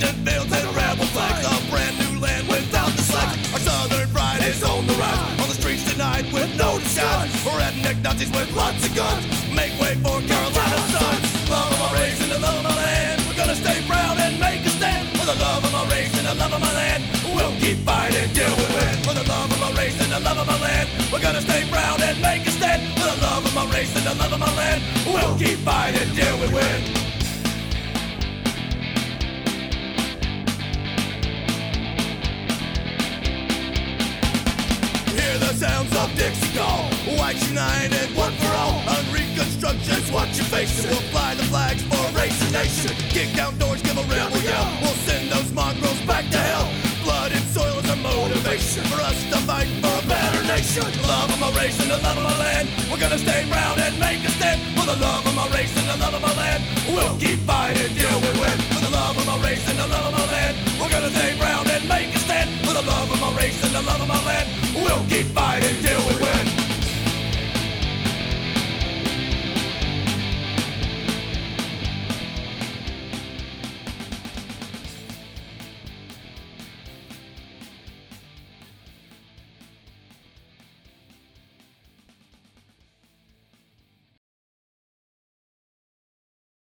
cotton fields and rebel flags, a brand new land without the slack. Our southern pride is on the rise, on the streets tonight with no disguise. Redneck Nazis with lots of guns, make way for Carolina's sons. Love of my race and the love of my land, we're gonna stay proud and make a stand. For the love of my race and the love of my land, we'll keep fighting till we win. For the love of my race and the love of my land, we're gonna stay proud and make a stand. For the love of my race and the love of my land, we'll keep fighting till we win. Sounds of Dixie call. White united, one for all. On reconstruction's what you're facing. We'll fly the flags for race and nation. Kick down doors, give a rebel yell. We'll send those mongrels back to hell. Blood and soil is a motivation for us to fight for a better nation. Love of my race and the love of my land. We're gonna stay proud and make a stand for the love of my race and the love of my land. We'll keep fighting till